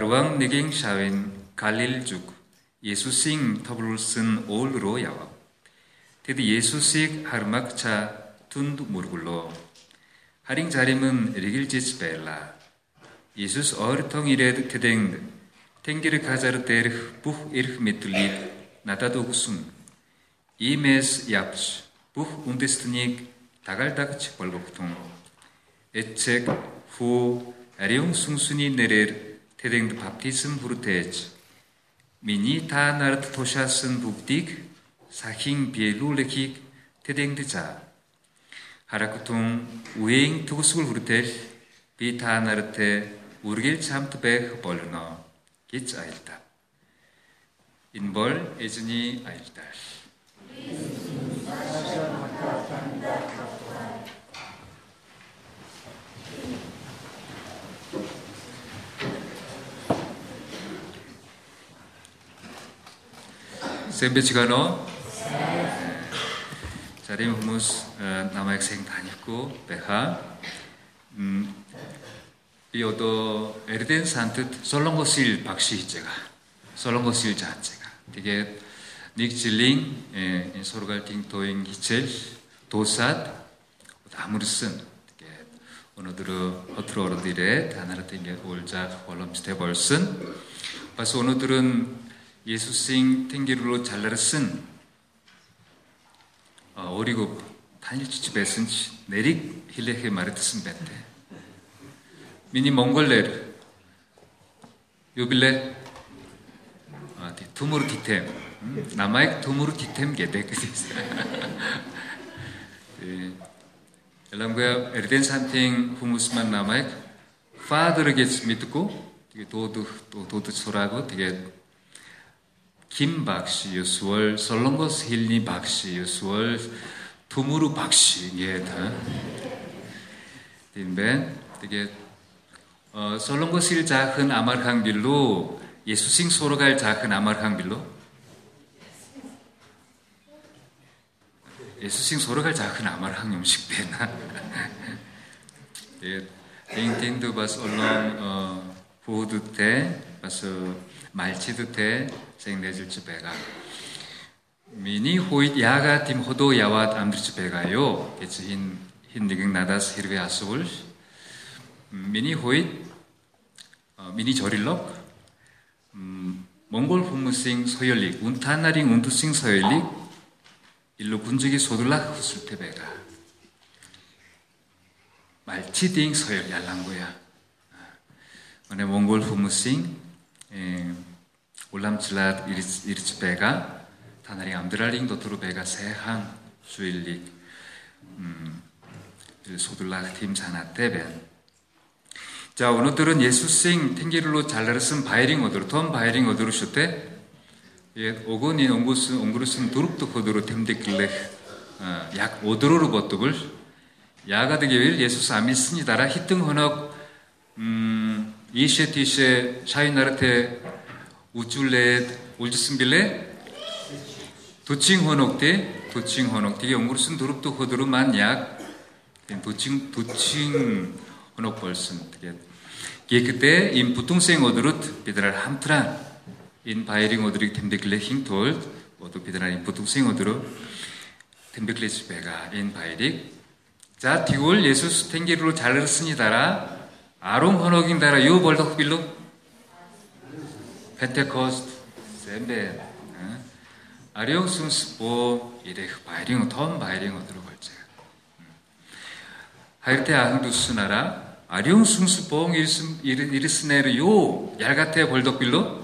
Arwang naging siawin Galiljuk, Yesusing tabulsun 올로 야와. 테디 예수식 하르막차 둔두 무르굴로. 하링 자림은 리길지스 벨라. 예수스 어르통 이레드 테댕 탱기르 가자르 데르 부흐 이르 메틀리 나다도 구순. 이메스 얍스 부흐 운데스트닉 다갈다그치 벌거프통. 에책 후 아리용 숭순이 내레르 тэрэнд баптизм хүртээж миний та нарт тушаасан бүгдийг сахин биелүүлэхийг тэрэнд заа. Харагтун үеийн төгсгөл хүртэл би та нартай үргэлж хамт байх болно гэж айлдав. Энэ бол эзний айлдаа. 샌베치가노 자림 후무스 남아학생 다녔고 배하. 이 어도 에르덴 산뜻 솔롱고실 박시 제가 솔롱고실 자체가. 되게 닉 질링 소르갈 팅토잉 히첼 도삿 아무르슨 오늘들은 허트로 어르디레 다나라 땡게 올자 월럼 스테 벌슨 그래서 오늘들은 예수생 탱기르로 잘라르슨 어리고 단일치치 베슨 내릭 힐레헤 마르트슨 벤데 미니 몽골레르 요빌레 투무르 디템 나마익 투무르 디템 게데 엘람고야 에르덴 산팅 후무스만 나마익 파드르게스 믿고 도드 도드 소라고 되게 김 박씨, 유수월, 솔롱거스 힐니 박씨, 유수월, 두무르 박씨, 예, 다. 딘벤, 되게, 어, 솔롱거스 힐 자흔 아말항 빌로, 예수싱 소로갈 자흔 아말항 빌로, 예수싱 소로갈 자흔 아말항 음식 배나. 예, 땡땡도 바스 얼렁, 어, 보호도 때, 바스 말치도 때, 생내질지 배가. 미니 호잇 야가 팀 호도 야와 암들지 배가요. 그치 흰 흰디경 나다스 히르베 아스울 미니 호잇 어, 미니 저릴럭. 음, 몽골 후무싱 서열릭 운타나링 운투싱 서열릭 일로 군적이 소들락 후술테 배가. 말치딩 서열 얄랑고야. 오늘 몽골 후무싱 에, 올람칠랏 이리츠 베가 다나리 암드랄링 도트로베가 세항 수일릭 음, 소들라 팀 자나테벤 자 오늘들은 예수생 탱기를로 잘라르슨 바이링 어드로 톰 바이링 어드로 쇼테 예 오고니 옹구스 옹구르슨 두릅도 코드로 템데길레 어, 약 오드로로 버뚝을 야가드게윌 예수스 아미스니다라 히등 헌억 음 이셰티셰 샤이나르테 우쭐레 울지슨빌레 도칭 헌옥대 도칭 헌옥대 영구르슨 도릅도 호도로만 약. 도칭 도칭 헌옥 벌슨 되게. 예 그때 인 부통생 어드릇 비드랄 함트란 인 바이링 어드릭 템베클레 힝톨 어도 비드랄 인 부통생 어드로 템베클레 스베가 인 바이릭. 자 디올 예수 스 탱게르로 잘르스니다라 아롱 헌옥인다라 요 벌덕 빌로? 펜테코스트, 셈베, 아리옹순스 보 이래 바이링 톰 바이링 들어볼지. 하이르테 아흥두스 나라 아리옹순스 봉 이르스네르 요 얄가테 볼덕빌로?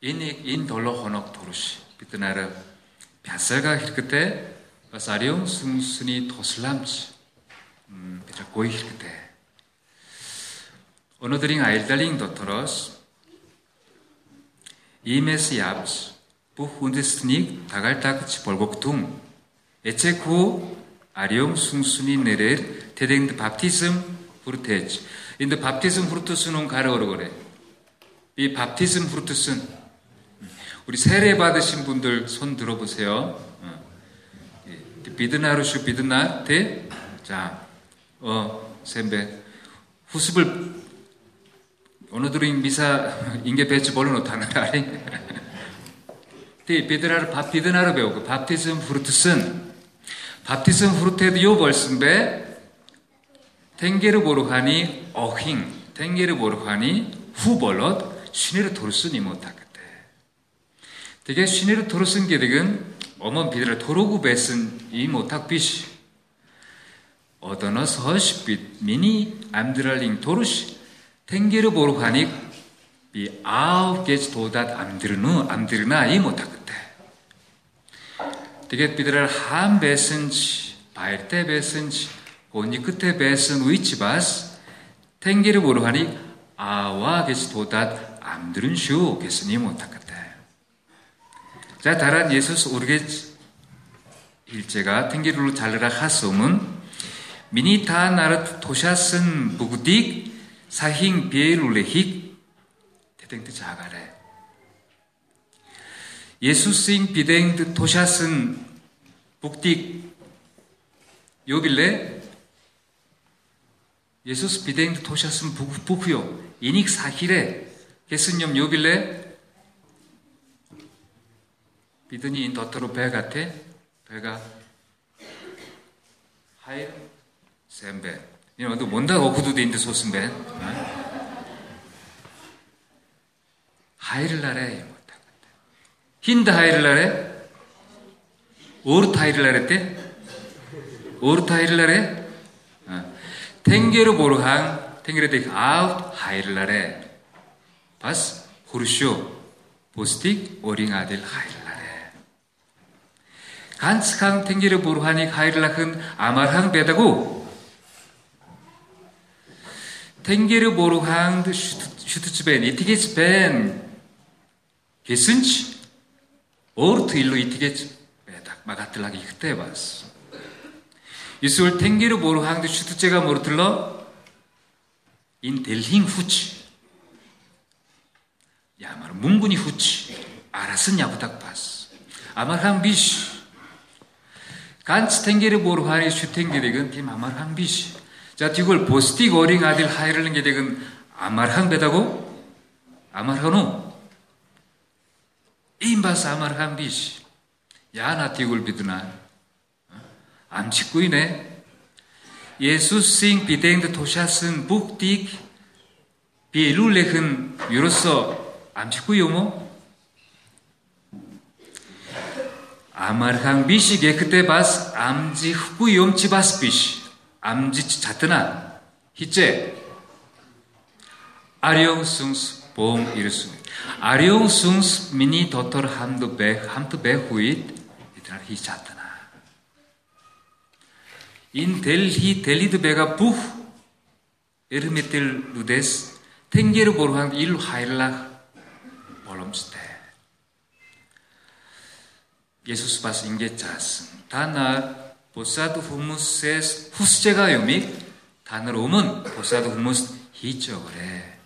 이니 인 돌로 호녹 도르시. 비트나르 벼슬가 히르크테 아리옹순스니 도슬람치 음 비트라 고이 히르크테 Onodoring aildaling dotoros. 이메스 얍스 부 훈데스트닉 다갈다그치 벌곡퉁 에체쿠 아리옹 숭순이 내레 테댕드 밥티즘 후르테지 인데 밥티즘 후르투스는 가려오르 그래 이 밥티즘 후르투스는 우리 세례 받으신 분들 손 들어보세요 비드나루슈 비드나 테 자, 어, 셈베 후습을 오늘들은 미사 인게 배치 볼로 놓다는 아리 티 비드라를 밥 비드나를 배우고 밥티즘 후르트슨. 밥티즘 후르트에도 요 벌슨베 탱게르 보르하니 어힝 탱게르 보르하니 후벌럿 신의를 도르스니 못하겠대 되게 신의를 도르슨 게득은 어먼 비드라 도로구 베슨 이 못학 비시 어더너 서시빛 미니 암드랄링 도르시 탱게르 보르하니 이 아홉 개지 도닷 암드르누 암드르나 이 못하겠대 되게 비드라 한 베슨지 바일때 베슨지 오니 끝에 베슨 위치바스 탱게르 보르하니 아와 게지 도닷 암드른 슈 게스니 못하겠대 자 다란 예수스 오르게 일제가 탱게르로 잘르라 하소문 미니타 나르 도샤슨 부구딕 사힝 비에룰레힉 대댕트 자가래. 예수스인 비댕드 도샤슨 북딕 요빌레 예수스 비댕드 도샤슨 북후요. 이닉 사히레 게스념 요빌레 비드니 인 더터로 배 같아? 배가 하이 셈베 이런 도 뭔다 어쿠도 인데 소스베 하이를 나래 힌드 하이를 나래 오르타 하이를 때? 오르타 하이를 나래 탱게르 보르항 탱게르 데 아웃 하이를 나래 바스 후르쇼 보스틱 오링 아딜 하이를 ганцхан Тэнгэр бурханыг хайрлах нь амархан байдаг. Тэнгэр бурханд шүтж байна, итгэж байна гэсэн ч өөрт илүү итгэж байдаг. Магатлаг ихтэй бас. Эсвэл Тэнгэр бурханд шүтжээ가 мөртлөө энэ дэлхийн хүч ямар мөнгөний хүч араас нь явдаг бас. Амархан биш 간츠 탱게르 보르하니 슈탱게르건 팀 아마르항 비시 자, 디골 보스틱 어링 아들 하이를는 게 되건 아말항 베다고? 아말하노? 임바스 아말항 비시. 야나 디골 비드나. 암치꾸이네. 예수 싱 비댕드 도샤슨 북딕 비엘룰레흔 유로서 암치꾸이오모? 아말항 비시게 그때 바스 암지 흑구이옴 지바스 비시. 암지 자트나 히제 아리옹숭스 봄 이르수 아리옹숭스 미니 도토르 함도 배 함도 배 후잇 이들 히 자트나 인게 자스 다나 보사드 후무스의 후스제가 요믹 단어로 오면 보사드 후무스 히죠 그래.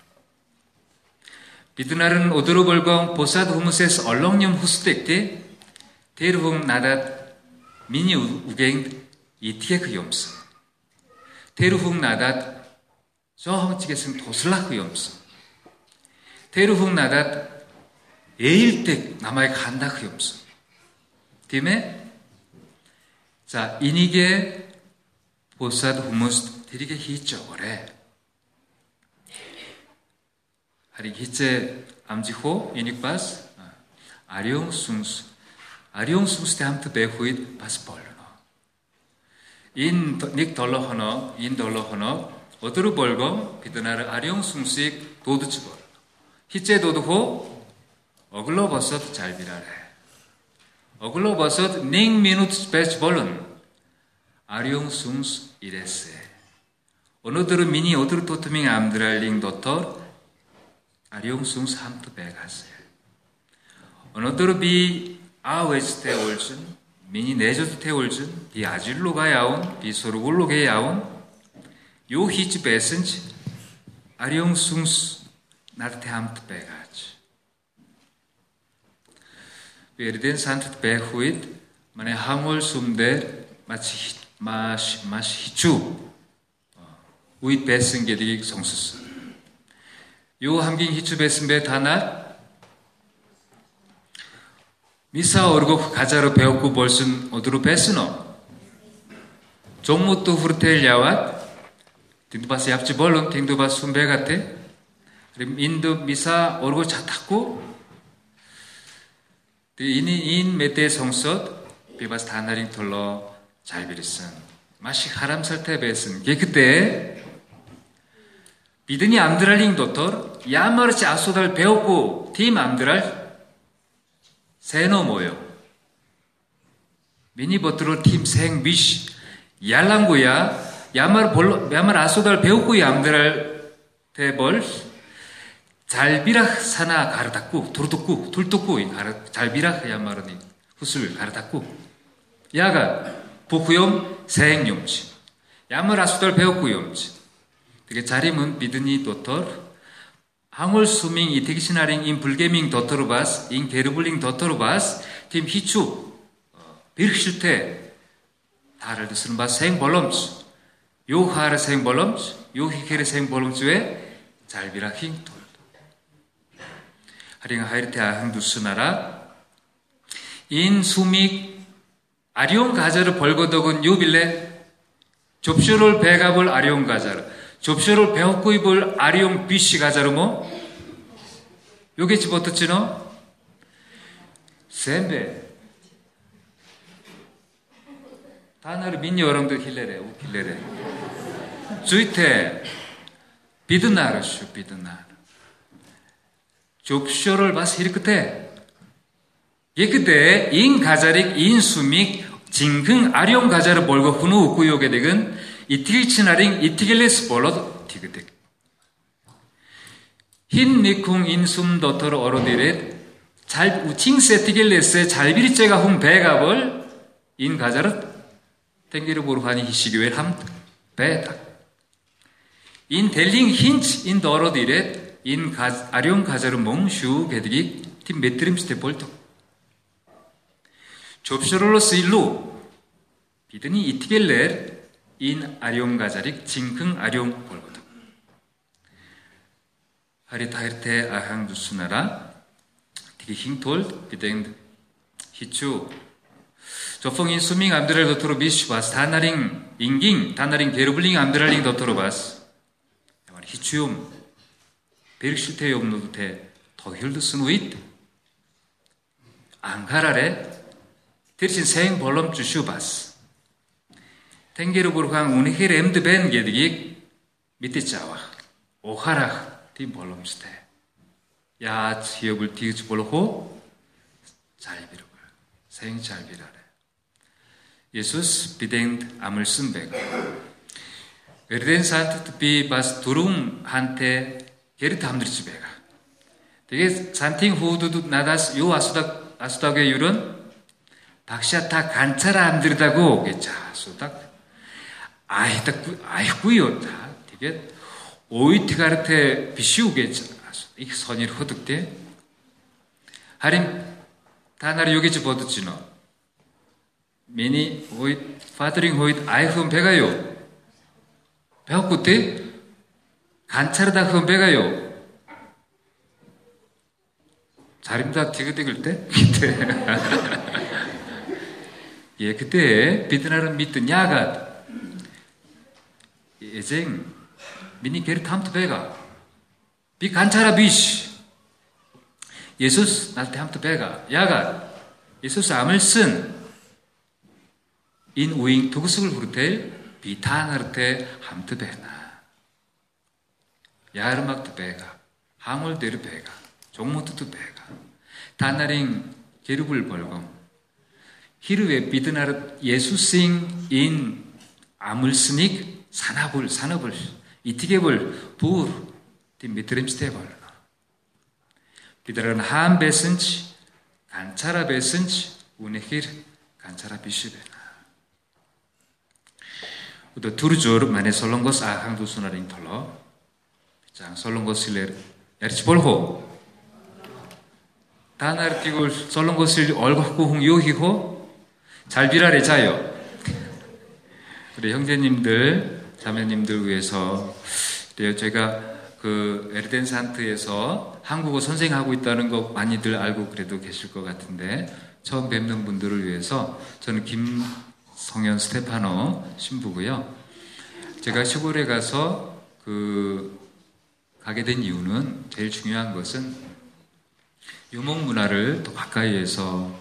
비드날은 오드로 벌광 보사드 후무스에서 얼렁념 후스택때 대르홍 나닷 미니 우갱 이티에크 염스 대르홍 나닷 저항치겠음 도슬라크 염스 대르홍 나닷 에일택 남아의 간다크 염스 팀에 자, 이니게 보사드 후무스 되게 히죠래. 하리 히체 암지호 이닉바스 아리옹 숭스 아리옹 숭스 대함트 베후잇 바스 벌르노. 인닉 덜러 허너 인 덜러 허너 어드르 벌거 비드나르 아리옹 숭식 도드치 벌. 히체 도드호 어글러 버섯 잘 비라래. 어글로 버섯 닝 미누트 베스 볼은 아리옹 숭스 이레세. 어느드르 미니 어드르 토트밍 암드랄링 도터 아리옹 숭스 함트 베가세. 어느드르 비 아웨스테 올준 미니 네저트 테 올준 비 아질로가 야온 비 소르골로게 야온 요 히치 베슨치 아리옹 숭스 나르테 함트 베가치 Werden sant behuit mane hangol sumde mas mas mas hicu. 우이 베슨 게디 성수스. 요 함긴 히츠 베슨 베 다나 미사 오르고 가자로 배웠고 벌슨 어디로 베스노. 종무또 후르텔 야왓 딩두바스 얍지 벌론 딩두바스 순배 같아. 인도 미사 차 탔고 이니 인 메테 성섯 비바스 다나링 톨러 잘 비리슨 마시 하람 설태 베슨 게 그때 비드니 암드랄링 도터 야마르치 아소달 배웠고 팀 암드랄 세노 모여. 미니 버트로 팀생 미시 얄랑고야 야마르 볼로 야마르 아소달 배웠고 암드랄 대벌 잘비락 사나 가르닫고 도르독고 돌독고 잘비락 야마르니 후술 가르닫고. 야가 야마르 아소달 배웠고 용치. 되게 자림은 비드니 도터 항월 수밍 이티기시나링 인 불게밍 도터로바스 인 게르블링 도터로바스 팀 히추 비르슈테 다를 쓰는 바 생벌럼스 요 하르 생벌럼스 요 히케르 생벌럼스에 잘비라 힝돌 하링 하이르테 아 항두 스나라. 인 수믹 아리온 가자를 벌거덕은 요빌레 접쇼를 배갑을 아리온 가자를 접쇼를 배웠고 입을 아리용 비씨 가자르모 요게 집어떻지노? 셈베. 다나르 민니 어렁도 힐레레 우킬레레. 주이테 비드나르슈 비드나 르 접쇼를 봐서 이르크테 예그때 인 가자릭 인 수믹 징흥 아리용 가자를 벌고 훈우 웃고 요게 되근 이티길 치나링 이티길레스 볼로 티그득. 흰 미쿵 인숨 도터로 어로디렛 잘 우칭 세 티길레스 잘비리째가 훔 배갑을 인 가자르 땡기르 보르하니 히시교엘 함 배다. 인 델링 힌치 인 더러디렛 인 가, 아룡 가자르 몽슈 게드기 팀 메트림 스테 볼토. 접쇼롤로스 일로 비드니 이티겔레 인 아룡가자릭 징흥 아룡 볼거든. 하리타이르테 아항 두스나라 되게 힝톨 비댕 히추 조펑인 수밍 암드랄 도토로 비슈바스 다나링 잉깅 다나링 게르블링 암드랄링 도토로 바스 히추움 베르실테 용노드테 더힐드 스누잇 앙가라레 대신 생 볼럼 주슈바스 탱게르 부르강 우니힐 엠드 벤 게디기 밑에 자와 오하라 팀 볼럼스테 야 지역을 뒤지 볼고 잘 비르고 생잘 비라래 예수스 비댕 암을 쓴백 베르덴 산트 비 바스 두룽 한테 게르트 함드리치 베가. 되게 산팅 후두도 나다스 요 아수다 아수다게 유른 박샤타 간차라 함드리다고 게자. 수닥 아이다 아이구요. 다 되게 오이티가르테 비시우겠죠. 이 선일 허득대 하림 다나리 요게지 보드지노? 미니 오이 파드링 호잇 아이흠 배가요? 배웠구때 간차르다 흠 배가요. 자림다 티그티글 때? 그때. 예 그때 비드나는 믿던 야가 예쟁 미니 게르 탐트 베가 비 간차라 비시. 예수스 날때 함트 베가 야가 예수스 암을 쓴인 우잉 두구스을 부르텔 비타나르테 함트 베나 야르막트 베가 항월데르 베가 종모트트 베가 다나링 게르불 벌검 히르웨 비드나르 예수싱 인 쓰닉 산업을, 산업을, 이티게볼, 부르, 디미트림스테벌. 비드라는 한 베슨치, 간차라 베슨치, 우네힐, 간차라 비시베나. 우도 두르조르 만에 설렁거스 아항도 수나링 털러. 장 설렁거스레 야리치 볼호. 다나르 띠골 설렁거스 얼굴고 홍 요히호. 잘 비라레 자요. 우리 형제님들 자매님들 위해서. 제가 그 에르덴 산트에서 한국어 선생하고 있다는 거 많이들 알고 그래도 계실 것 같은데 처음 뵙는 분들을 위해서 저는 김성현 스테파노 신부고요. 제가 시골에 가서 그 가게 된 이유는 제일 중요한 것은 유목 문화를 더 가까이에서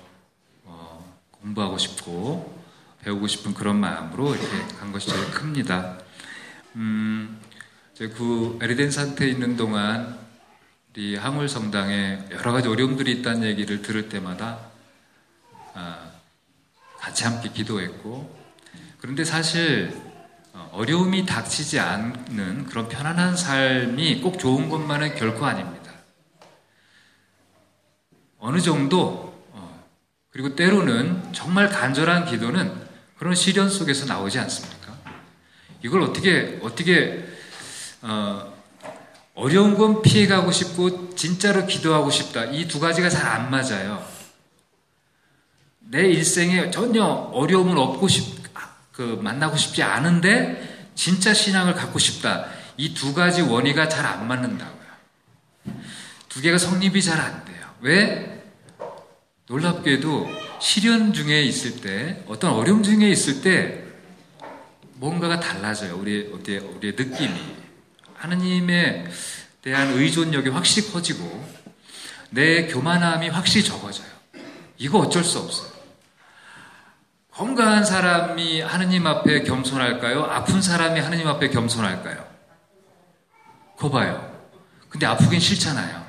어, 공부하고 싶고 배우고 싶은 그런 마음으로 이렇게 간 것이 제일 큽니다. 음, 그 에르덴 산태에 있는 동안 우리 항울 성당에 여러 가지 어려움들이 있다는 얘기를 들을 때마다 아, 같이 함께 기도했고 그런데 사실 어, 어려움이 닥치지 않는 그런 편안한 삶이 꼭 좋은 것만은 결코 아닙니다. 어느 정도 어, 그리고 때로는 정말 간절한 기도는 그런 시련 속에서 나오지 않습니까? 이걸 어떻게 어떻게 어, 어려운 건 피해가고 싶고 진짜로 기도하고 싶다 이 두 가지가 잘 안 맞아요. 내 일생에 전혀 어려움은 없고 싶, 그 만나고 싶지 않은데 진짜 신앙을 갖고 싶다. 이 두 가지 원의가 잘 안 맞는다고요. 두 개가 성립이 잘 안 돼요. 왜? 놀랍게도 시련 중에 있을 때, 어떤 어려움 중에 있을 때 뭔가가 달라져요. 우리 우리의, 우리의 느낌이 하느님에 대한 의존력이 확실히 커지고 내 교만함이 확실히 적어져요. 이거 어쩔 수 없어요. 건강한 사람이 하느님 앞에 겸손할까요? 아픈 사람이 하느님 앞에 겸손할까요? 거 봐요. 근데 아프긴 싫잖아요.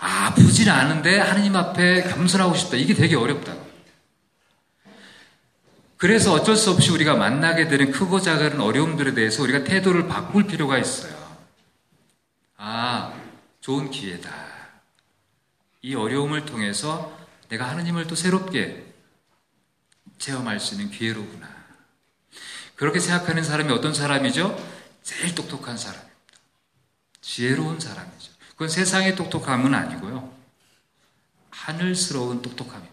아, 아프진 않은데 하느님 앞에 겸손하고 싶다. 이게 되게 어렵다고. 그래서 어쩔 수 없이 우리가 만나게 되는 크고 작은 어려움들에 대해서 우리가 태도를 바꿀 필요가 있어요. 아, 좋은 기회다. 이 어려움을 통해서 내가 하느님을 또 새롭게 체험할 수 있는 기회로구나. 그렇게 생각하는 사람이 어떤 사람이죠? 제일 똑똑한 사람입니다. 지혜로운 사람이죠. 그건 세상의 똑똑함은 아니고요. 하늘스러운 똑똑함입니다.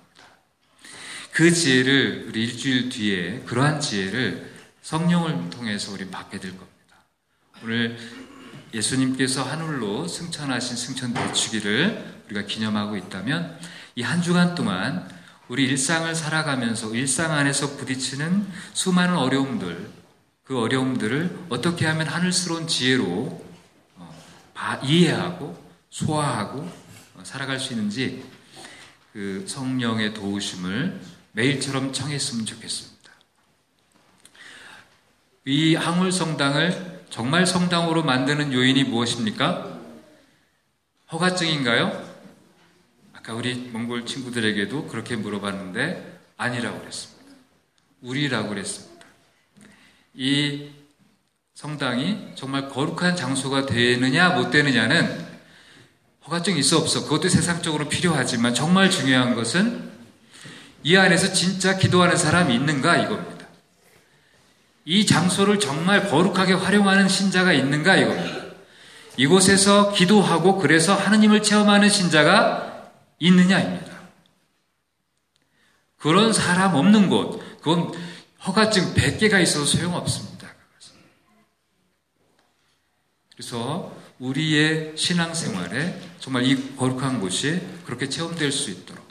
그 지혜를 우리 일주일 뒤에 그러한 지혜를 성령을 통해서 우리 받게 될 겁니다. 오늘 예수님께서 하늘로 승천하신 승천 대축기를 우리가 기념하고 있다면 이 한 주간 동안 우리 일상을 살아가면서 일상 안에서 부딪히는 수많은 어려움들, 그 어려움들을 어떻게 하면 하늘스러운 지혜로 어, 이해하고 소화하고 어, 살아갈 수 있는지 그 성령의 도우심을 매일처럼 청했으면 좋겠습니다. 이 항울 성당을 정말 성당으로 만드는 요인이 무엇입니까? 허가증인가요? 아까 우리 몽골 친구들에게도 그렇게 물어봤는데 아니라고 그랬습니다. 우리라고 그랬습니다. 이 성당이 정말 거룩한 장소가 되느냐 못 되느냐는 허가증이 있어 없어 그것도 세상적으로 필요하지만 정말 중요한 것은 이 안에서 진짜 기도하는 사람이 있는가 이겁니다. 이 장소를 정말 거룩하게 활용하는 신자가 있는가 이겁니다. 이곳에서 기도하고 그래서 하느님을 체험하는 신자가 있느냐입니다. 그런 사람 없는 곳, 그건 허가증 100개가 있어도 소용없습니다. 그래서 우리의 신앙생활에 정말 이 거룩한 곳이 그렇게 체험될 수 있도록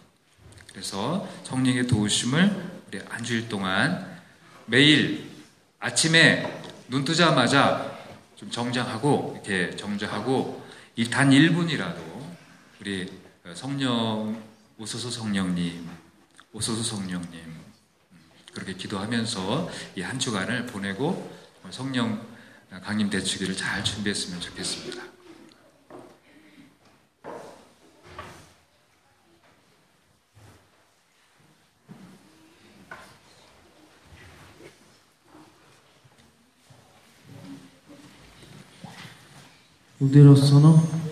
그래서 성령의 도우심을 우리 한 주일 동안 매일 아침에 눈 뜨자마자 좀 정장하고 이렇게 정자하고 이단 1분이라도 우리 성령, 오소서 성령님, 오소서 성령님, 그렇게 기도하면서 이 한 주간을 보내고 성령 강림 대축기를 잘 준비했으면 좋겠습니다. 우대로서는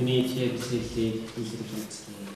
이분이 지혜